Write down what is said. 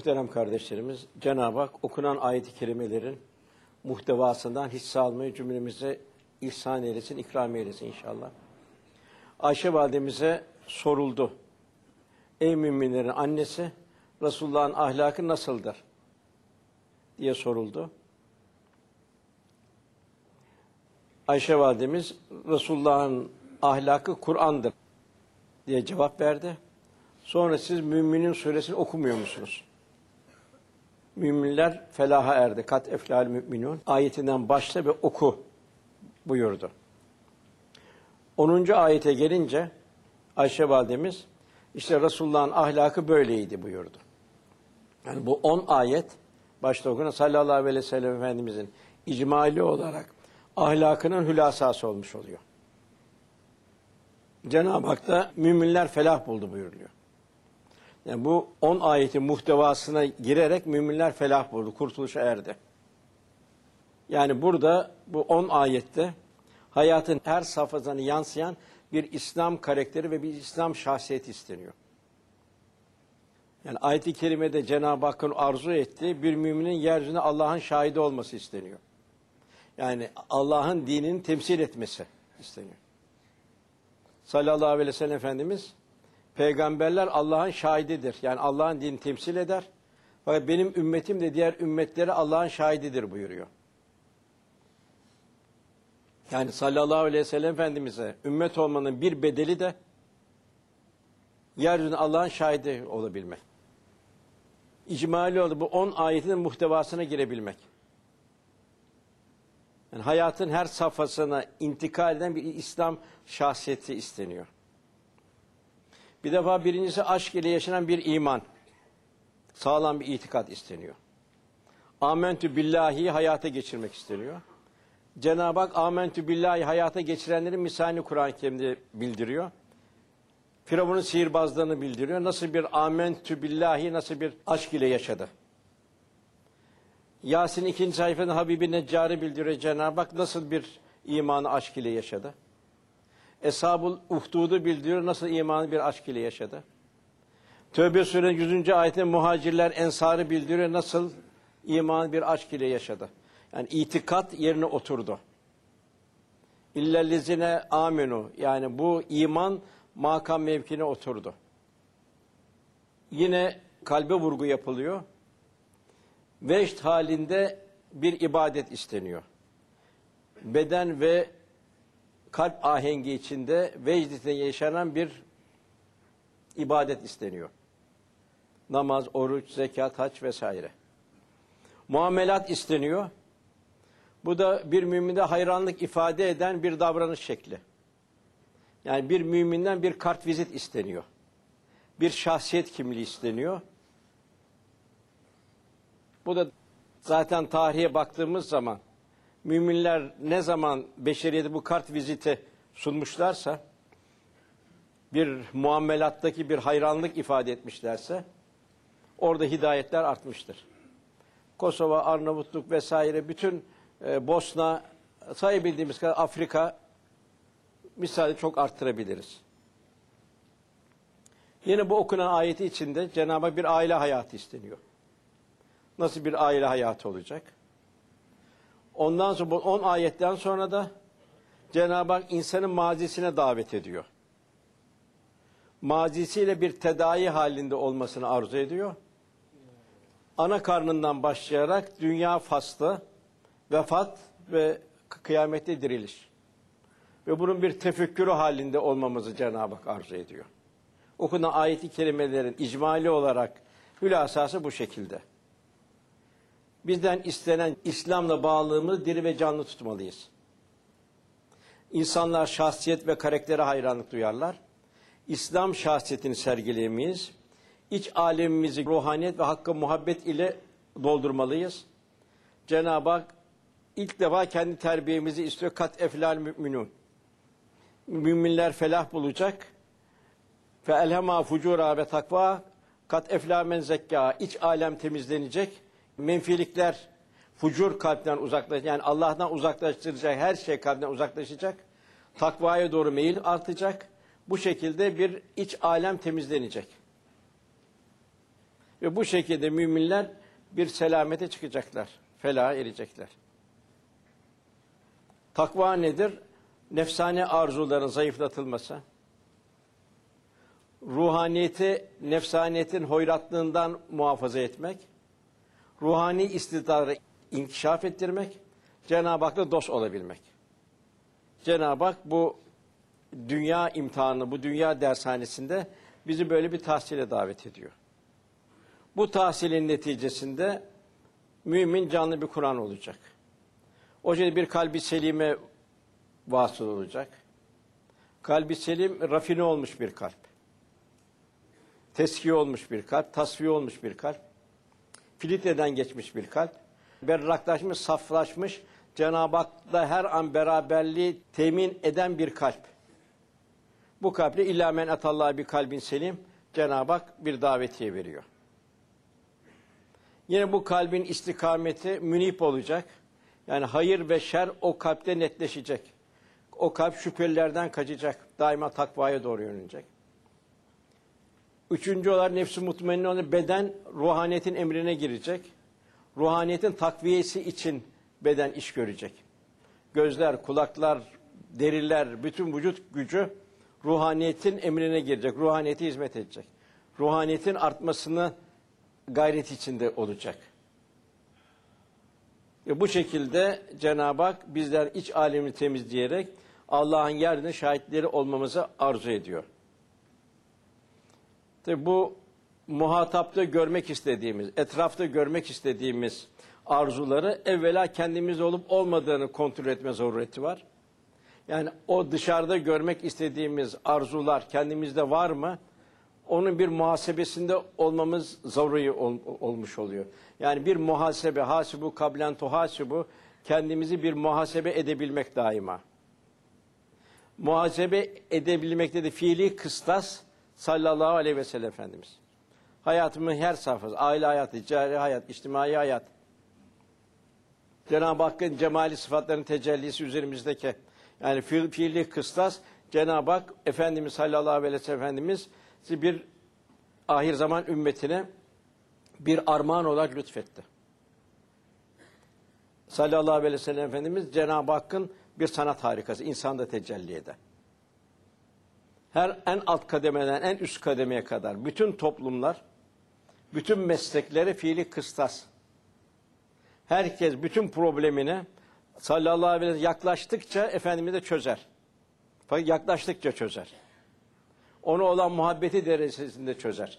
Muhterem kardeşlerimiz, Cenab-ı Hak okunan ayet-i kerimelerin muhtevasından hisse almayı cümlemize ihsan eylesin, ikram eylesin inşallah. Ayşe validemize soruldu. Ey müminlerin annesi, Resulullah'ın ahlakı nasıldır? diye soruldu. Ayşe validemiz, Resulullah'ın ahlakı Kur'an'dır diye cevap verdi. Sonra siz Müminin suresini okumuyor musunuz? Müminler felaha erdi. Kat eflal müminun. Ayetinden başla ve oku buyurdu. 10. ayete gelince Ayşe validemiz işte Resulullah'ın ahlakı böyleydi buyurdu. Yani bu 10 ayet başta okunan sallallahu aleyhi ve sellem Efendimizin icmali olarak ahlakının hülasası olmuş oluyor. Cenab-ı Hak da müminler felah buldu buyuruyor. Yani bu 10 ayetin muhtevasına girerek müminler felah buldu, kurtuluşa erdi. Yani burada bu 10 ayette hayatın her safhasını yansıyan bir İslam karakteri ve bir İslam şahsiyeti isteniyor. Yani ayet-i kerimede Cenab-ı Hakk'ın arzu ettiği bir müminin yeryüzünde Allah'ın şahidi olması isteniyor. Yani Allah'ın dinini temsil etmesi isteniyor. Sallallahu aleyhi ve sellem Efendimiz peygamberler Allah'ın şahididir. Yani Allah'ın dinini temsil eder. Fakat benim ümmetim de diğer ümmetleri Allah'ın şahididir buyuruyor. Yani sallallahu aleyhi ve sellem Efendimiz'e ümmet olmanın bir bedeli de yeryüzünde Allah'ın şahidi olabilmek. İcmali oldu bu 10 ayetin muhtevasına girebilmek. Yani hayatın her safhasına intikal eden bir İslam şahsiyeti isteniyor. Bir defa birincisi aşk ile yaşanan bir iman. Sağlam bir itikat isteniyor. Amentü billahi hayata geçirmek isteniyor. Cenab-ı Hak amentü billahi hayata geçirenlerin misalini Kur'an-ı Kerim'de bildiriyor. Firavun'un sihirbazlığını bildiriyor. Nasıl bir amentü billahi, nasıl bir aşk ile yaşadı. Yasin ikinci sayfada Habibi Neccar'ı bildiriyor Cenab-ı Hak nasıl bir imanı aşk ile yaşadı. Eshab-ül Uhdud'u bildiriyor nasıl imanı bir aşk ile yaşadı. Tövbe Suresi'nin 100. ayetinde muhacirler ensarı bildiriyor nasıl imanı bir aşk ile yaşadı. Yani itikat yerine oturdu. İllellezine amenu yani bu iman makam mevkine oturdu. Yine kalbe vurgu yapılıyor. Vecd halinde bir ibadet isteniyor. Beden ve kalp ahengi içinde vecdete yaşanan bir ibadet isteniyor. Namaz, oruç, zekat, hac vesaire. Muamelat isteniyor. Bu da bir müminde hayranlık ifade eden bir davranış şekli. Yani bir müminden bir kart vizit isteniyor. Bir şahsiyet kimliği isteniyor. Bu da zaten tarihe baktığımız zaman müminler ne zaman beşeriyete bu kart viziti sunmuşlarsa bir muamelattaki bir hayranlık ifade etmişlerse orada hidayetler artmıştır. Kosova, Arnavutluk vesaire bütün e, Bosna sayabildiğimiz kadar Afrika misali çok arttırabiliriz. Yine bu okunan ayeti içinde Cenab-ı bir aile hayatı isteniyor. Nasıl bir aile hayatı olacak? Ondan sonra bu 10 ayetten sonra da Cenab-ı Hak insanın mazisine davet ediyor. Mazisiyle bir tedavi halinde olmasını arzu ediyor. Ana karnından başlayarak dünya faslı, vefat ve kıyamette diriliş. Ve bunun bir tefekkürü halinde olmamızı Cenab-ı Hak arzu ediyor. Okunan ayeti kerimelerin icmali olarak hülasası bu şekilde. Bizden istenen İslam'la bağlılığımızı diri ve canlı tutmalıyız. İnsanlar şahsiyet ve karaktere hayranlık duyarlar. İslam şahsiyetini sergileyemeyiz. İç alemimizi ruhaniyet ve hakkı muhabbet ile doldurmalıyız. Cenab-ı Hak ilk defa kendi terbiyemizi istiyor. Kat eflal müminun. Müminler felah bulacak. Fe elhema fucura ve takva. Kat efla men zekka. İç alem temizlenecek menfilikler fucur kalpten uzaklaşacak. Yani Allah'tan uzaklaştıracak her şey kalpten uzaklaşacak. Takvaya doğru meyil artacak. Bu şekilde bir iç alem temizlenecek. Ve bu şekilde müminler bir selamete çıkacaklar. Felaha erecekler. Takva nedir? Nefsane arzuların zayıflatılması. Ruhaniyeti, nefsaniyetin hoyratlığından muhafaza etmek. Ruhani istidarı inkişaf ettirmek. Cenab-ı Hak'la dost olabilmek. Cenab-ı Hak bu dünya imtihanı, bu dünya dershanesinde bizi böyle bir tahsile davet ediyor. Bu tahsilin neticesinde mümin canlı bir Kur'an olacak. O şekilde bir kalbi selime vasıl olacak. Kalbi selim, rafine olmuş bir kalp. Teskiye olmuş bir kalp, tasfiye olmuş bir kalp. Filtreden geçmiş bir kalp. Berraklaşmış, saflaşmış, Cenab-ı Hak'la her an beraberliği temin eden bir kalp. Bu kalple illa men atallah bir kalbin selim Cenab-ı Hak bir davetiye veriyor. Yine bu kalbin istikameti münip olacak. Yani hayır ve şer o kalpte netleşecek. O kalp şüphelilerden kaçacak. Daima takvaya doğru yönelecek. Üçüncü olarak nefsi mutmainne olan beden ruhaniyetin emrine girecek. Ruhaniyetin takviyesi için beden iş görecek. Gözler, kulaklar, deriler, bütün vücut gücü ruhaniyetin emrine girecek. Ruhaniyete hizmet edecek. Ruhaniyetin artmasını gayret içinde olacak. Ve bu şekilde Cenab-ı Hak bizler iç alemini temizleyerek Allah'ın yerine şahitleri olmamızı arzu ediyor. Tabi bu muhatapta görmek istediğimiz, etrafta görmek istediğimiz arzuları evvela kendimizde olup olmadığını kontrol etme zarureti var. Yani o dışarıda görmek istediğimiz arzular kendimizde var mı? Onun bir muhasebesinde olmamız zaruri ol, olmuş oluyor. Yani bir muhasebe, hasibu kablen tuhasibu, kendimizi bir muhasebe edebilmek daima. Muhasebe edebilmekte de fiili kıstas sallallahu aleyhi ve sellem Efendimiz. Hayatımın her safhası, aile hayatı, ticari hayat, içtimai hayat, Cenab-ı Hakk'ın cemali sıfatlarının tecellisi üzerimizdeki yani fiil, fiili kıstas Cenab-ı Hak Efendimiz sallallahu aleyhi ve sellem Efendimiz bir ahir zaman ümmetine bir armağan olarak lütfetti. Sallallahu aleyhi ve sellem Efendimiz Cenab-ı Hakk'ın bir sanat harikası, insanda tecelli eder. Her en alt kademeden en üst kademeye kadar bütün toplumlar, bütün meslekleri fiili kıstas. Herkes bütün problemini sallallahu aleyhi ve sellem yaklaştıkça Efendimiz çözer. Fakat yaklaştıkça çözer. Onu olan muhabbeti derecesinde çözer.